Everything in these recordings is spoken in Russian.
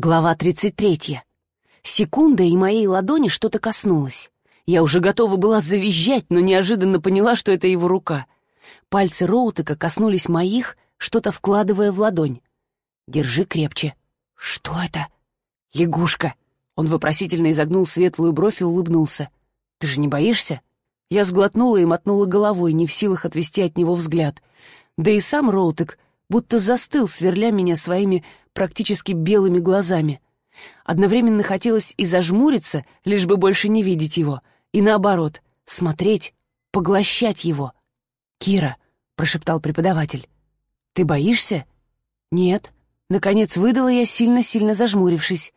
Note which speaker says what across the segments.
Speaker 1: Глава 33. Секунда, и моей ладони что-то коснулось. Я уже готова была завизжать, но неожиданно поняла, что это его рука. Пальцы Роутека коснулись моих, что-то вкладывая в ладонь. «Держи крепче». «Что это?» «Лягушка». Он вопросительно изогнул светлую бровь и улыбнулся. «Ты же не боишься?» Я сглотнула и мотнула головой, не в силах отвести от него взгляд. Да и сам Роутек будто застыл, сверля меня своими практически белыми глазами. Одновременно хотелось и зажмуриться, лишь бы больше не видеть его, и наоборот, смотреть, поглощать его. «Кира», — прошептал преподаватель, — «ты боишься?» «Нет», — наконец выдала я, сильно-сильно зажмурившись.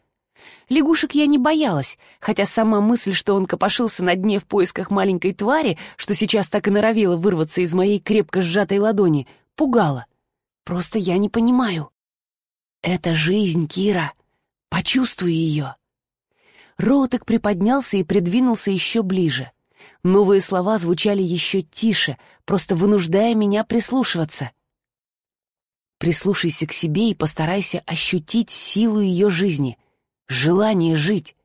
Speaker 1: Лягушек я не боялась, хотя сама мысль, что он копошился на дне в поисках маленькой твари, что сейчас так и норовила вырваться из моей крепко сжатой ладони, пугала. Просто я не понимаю. Это жизнь, Кира. Почувствуй ее. Роутек приподнялся и придвинулся еще ближе. Новые слова звучали еще тише, просто вынуждая меня прислушиваться. Прислушайся к себе и постарайся ощутить силу ее жизни, желание жить.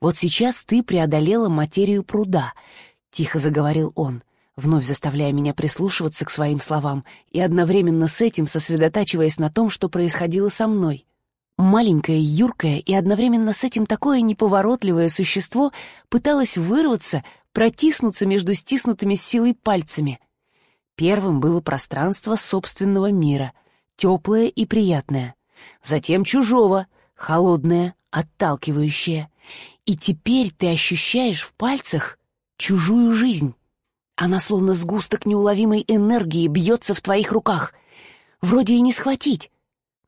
Speaker 1: Вот сейчас ты преодолела материю пруда, — тихо заговорил он вновь заставляя меня прислушиваться к своим словам и одновременно с этим сосредотачиваясь на том, что происходило со мной. Маленькое, юркое и одновременно с этим такое неповоротливое существо пыталось вырваться, протиснуться между стиснутыми силой пальцами. Первым было пространство собственного мира, теплое и приятное. Затем чужого, холодное, отталкивающее. И теперь ты ощущаешь в пальцах чужую жизнь. Она словно сгусток неуловимой энергии бьется в твоих руках. Вроде и не схватить,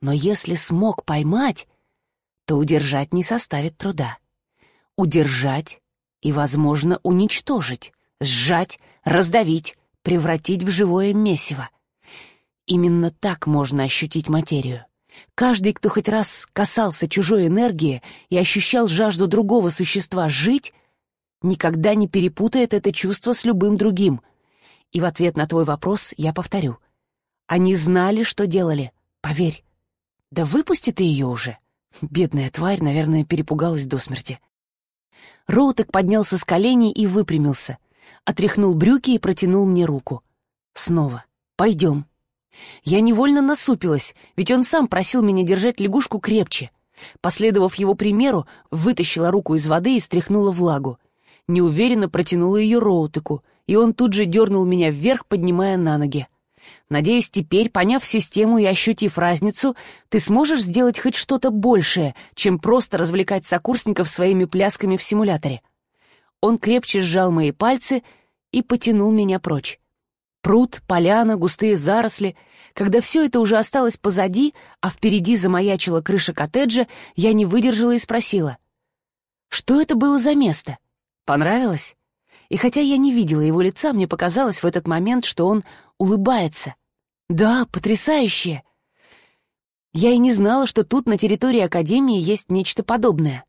Speaker 1: но если смог поймать, то удержать не составит труда. Удержать и, возможно, уничтожить, сжать, раздавить, превратить в живое месиво. Именно так можно ощутить материю. Каждый, кто хоть раз касался чужой энергии и ощущал жажду другого существа жить, никогда не перепутает это чувство с любым другим. И в ответ на твой вопрос я повторю. Они знали, что делали. Поверь. Да выпусти ты ее уже. Бедная тварь, наверное, перепугалась до смерти. Роутек поднялся с коленей и выпрямился. Отряхнул брюки и протянул мне руку. Снова. «Пойдем». Я невольно насупилась, ведь он сам просил меня держать лягушку крепче. Последовав его примеру, вытащила руку из воды и стряхнула влагу неуверенно протянула ее Роутеку, и он тут же дернул меня вверх, поднимая на ноги. «Надеюсь, теперь, поняв систему и ощутив разницу, ты сможешь сделать хоть что-то большее, чем просто развлекать сокурсников своими плясками в симуляторе». Он крепче сжал мои пальцы и потянул меня прочь. Пруд, поляна, густые заросли. Когда все это уже осталось позади, а впереди замаячила крыша коттеджа, я не выдержала и спросила. «Что это было за место?» Понравилось? И хотя я не видела его лица, мне показалось в этот момент, что он улыбается. Да, потрясающе! Я и не знала, что тут, на территории Академии, есть нечто подобное.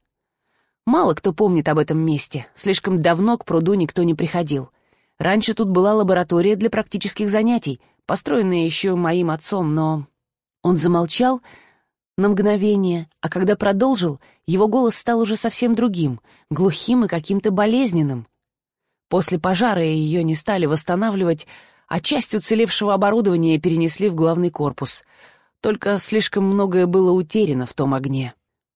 Speaker 1: Мало кто помнит об этом месте, слишком давно к пруду никто не приходил. Раньше тут была лаборатория для практических занятий, построенная еще моим отцом, но... Он замолчал, на мгновение, а когда продолжил, его голос стал уже совсем другим, глухим и каким-то болезненным. После пожара ее не стали восстанавливать, а часть уцелевшего оборудования перенесли в главный корпус. Только слишком многое было утеряно в том огне.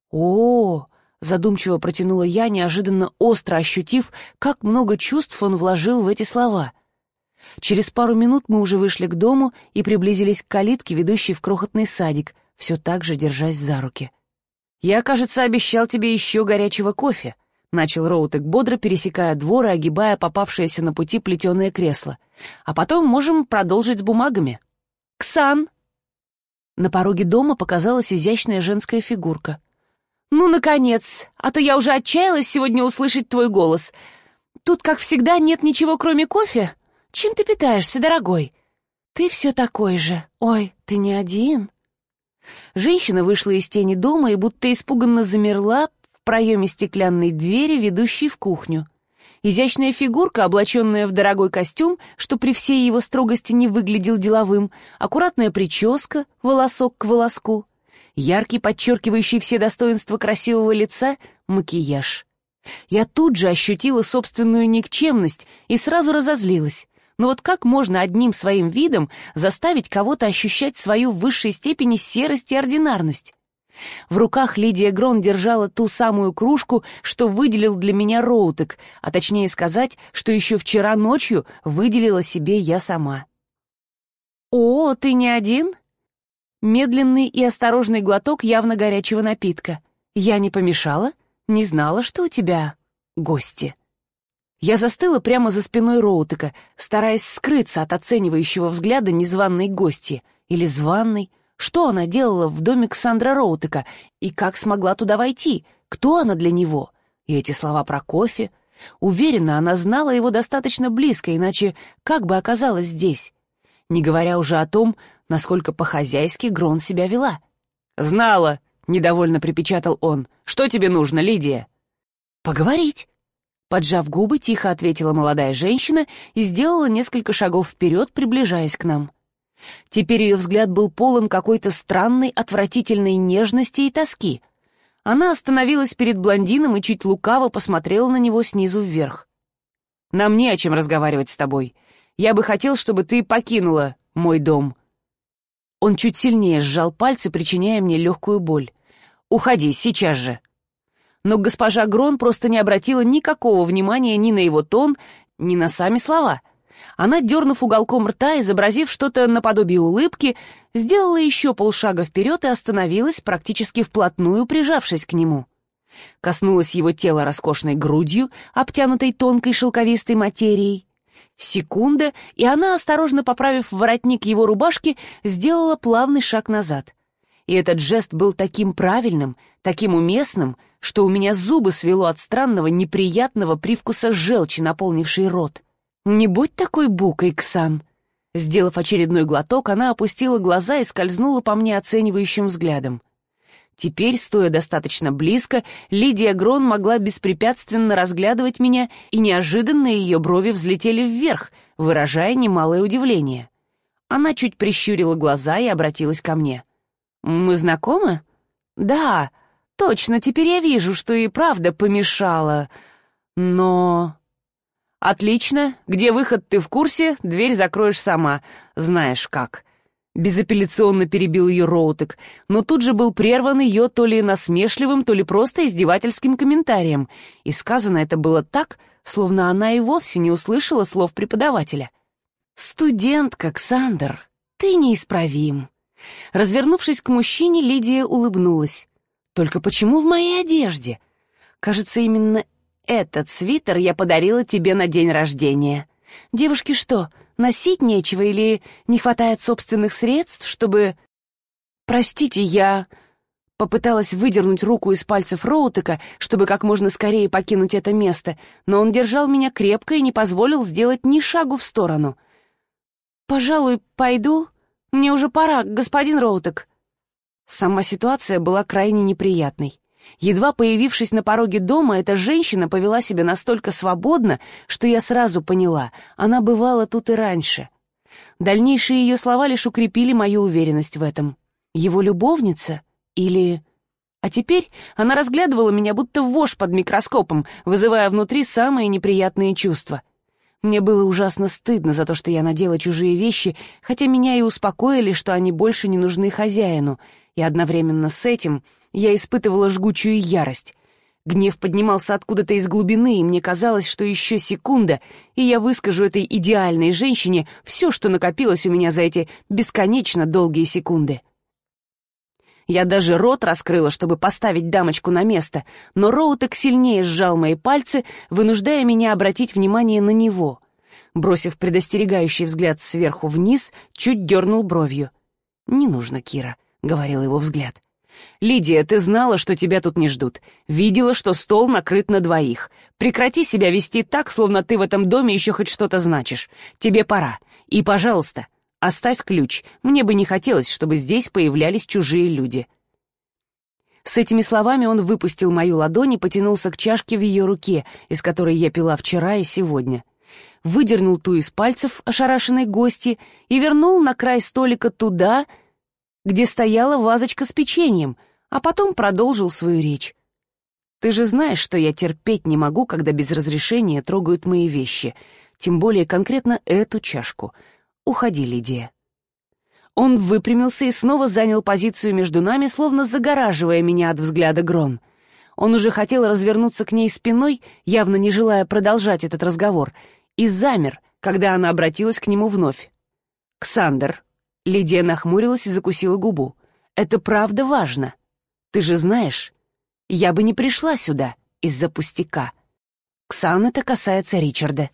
Speaker 1: о, задумчиво протянула я, неожиданно остро ощутив, как много чувств он вложил в эти слова. Через пару минут мы уже вышли к дому и приблизились к калитке, ведущей в крохотный садик, все так же держась за руки. «Я, кажется, обещал тебе еще горячего кофе», — начал Роутек бодро, пересекая двор и огибая попавшееся на пути плетеное кресло. «А потом можем продолжить с бумагами». «Ксан!» На пороге дома показалась изящная женская фигурка. «Ну, наконец! А то я уже отчаялась сегодня услышать твой голос. Тут, как всегда, нет ничего, кроме кофе. Чем ты питаешься, дорогой?» «Ты все такой же. Ой, ты не один?» Женщина вышла из тени дома и будто испуганно замерла в проеме стеклянной двери, ведущей в кухню. Изящная фигурка, облаченная в дорогой костюм, что при всей его строгости не выглядел деловым, аккуратная прическа, волосок к волоску. яркий, подчеркивающий все достоинства красивого лица, макияж. Я тут же ощутила собственную никчемность и сразу разозлилась. Но вот как можно одним своим видом заставить кого-то ощущать свою в высшей степени серость и ординарность? В руках Лидия Грон держала ту самую кружку, что выделил для меня Роутек, а точнее сказать, что еще вчера ночью выделила себе я сама. «О, ты не один?» Медленный и осторожный глоток явно горячего напитка. «Я не помешала? Не знала, что у тебя гости». Я застыла прямо за спиной Роутека, стараясь скрыться от оценивающего взгляда незваной гости или званной, что она делала в доме Ксандра Роутека и как смогла туда войти? Кто она для него? И эти слова про кофе. Уверена, она знала его достаточно близко, иначе как бы оказалась здесь? Не говоря уже о том, насколько по-хозяйски Грон себя вела. «Знала!» — недовольно припечатал он. «Что тебе нужно, Лидия?» «Поговорить!» Поджав губы, тихо ответила молодая женщина и сделала несколько шагов вперед, приближаясь к нам. Теперь ее взгляд был полон какой-то странной, отвратительной нежности и тоски. Она остановилась перед блондином и чуть лукаво посмотрела на него снизу вверх. «Нам не о чем разговаривать с тобой. Я бы хотел, чтобы ты покинула мой дом». Он чуть сильнее сжал пальцы, причиняя мне легкую боль. «Уходи, сейчас же!» Но госпожа Грон просто не обратила никакого внимания ни на его тон, ни на сами слова — она, дернув уголком рта, изобразив что-то наподобие улыбки, сделала еще полшага вперед и остановилась, практически вплотную прижавшись к нему. Коснулась его тела роскошной грудью, обтянутой тонкой шелковистой материей. Секунда, и она, осторожно поправив воротник его рубашки, сделала плавный шаг назад. И этот жест был таким правильным, таким уместным, что у меня зубы свело от странного, неприятного привкуса желчи, наполнившей рот. «Не будь такой букой, Ксан!» Сделав очередной глоток, она опустила глаза и скользнула по мне оценивающим взглядом. Теперь, стоя достаточно близко, Лидия Грон могла беспрепятственно разглядывать меня, и неожиданно ее брови взлетели вверх, выражая немалое удивление. Она чуть прищурила глаза и обратилась ко мне. «Мы знакомы?» «Да, точно, теперь я вижу, что и правда помешала. Но...» «Отлично. Где выход, ты в курсе? Дверь закроешь сама. Знаешь как». Безапелляционно перебил ее Роутек, но тут же был прерван ее то ли насмешливым, то ли просто издевательским комментарием, и сказано это было так, словно она и вовсе не услышала слов преподавателя. «Студент, Ксандр, ты неисправим». Развернувшись к мужчине, Лидия улыбнулась. «Только почему в моей одежде?» Кажется, именно этот свитер я подарила тебе на день рождения. Девушке что, носить нечего или не хватает собственных средств, чтобы... Простите, я... Попыталась выдернуть руку из пальцев Роутека, чтобы как можно скорее покинуть это место, но он держал меня крепко и не позволил сделать ни шагу в сторону. «Пожалуй, пойду. Мне уже пора, господин Роутек». Сама ситуация была крайне неприятной. Едва появившись на пороге дома, эта женщина повела себя настолько свободно, что я сразу поняла, она бывала тут и раньше. Дальнейшие ее слова лишь укрепили мою уверенность в этом. Его любовница? Или... А теперь она разглядывала меня будто вошь под микроскопом, вызывая внутри самые неприятные чувства. Мне было ужасно стыдно за то, что я надела чужие вещи, хотя меня и успокоили, что они больше не нужны хозяину, и одновременно с этим я испытывала жгучую ярость. Гнев поднимался откуда-то из глубины, и мне казалось, что еще секунда, и я выскажу этой идеальной женщине все, что накопилось у меня за эти бесконечно долгие секунды. Я даже рот раскрыла, чтобы поставить дамочку на место, но Роутек сильнее сжал мои пальцы, вынуждая меня обратить внимание на него. Бросив предостерегающий взгляд сверху вниз, чуть дернул бровью. «Не нужно, Кира», — говорил его взгляд. «Лидия, ты знала, что тебя тут не ждут. Видела, что стол накрыт на двоих. Прекрати себя вести так, словно ты в этом доме еще хоть что-то значишь. Тебе пора. И, пожалуйста, оставь ключ. Мне бы не хотелось, чтобы здесь появлялись чужие люди». С этими словами он выпустил мою ладонь и потянулся к чашке в ее руке, из которой я пила вчера и сегодня. Выдернул ту из пальцев ошарашенной гости и вернул на край столика туда, где стояла вазочка с печеньем, а потом продолжил свою речь. «Ты же знаешь, что я терпеть не могу, когда без разрешения трогают мои вещи, тем более конкретно эту чашку. Уходи, Лидия». Он выпрямился и снова занял позицию между нами, словно загораживая меня от взгляда Грон. Он уже хотел развернуться к ней спиной, явно не желая продолжать этот разговор, и замер, когда она обратилась к нему вновь. «Ксандр», — Лидия нахмурилась и закусила губу, — «это правда важно. Ты же знаешь, я бы не пришла сюда из-за пустяка. Ксан это касается Ричарда».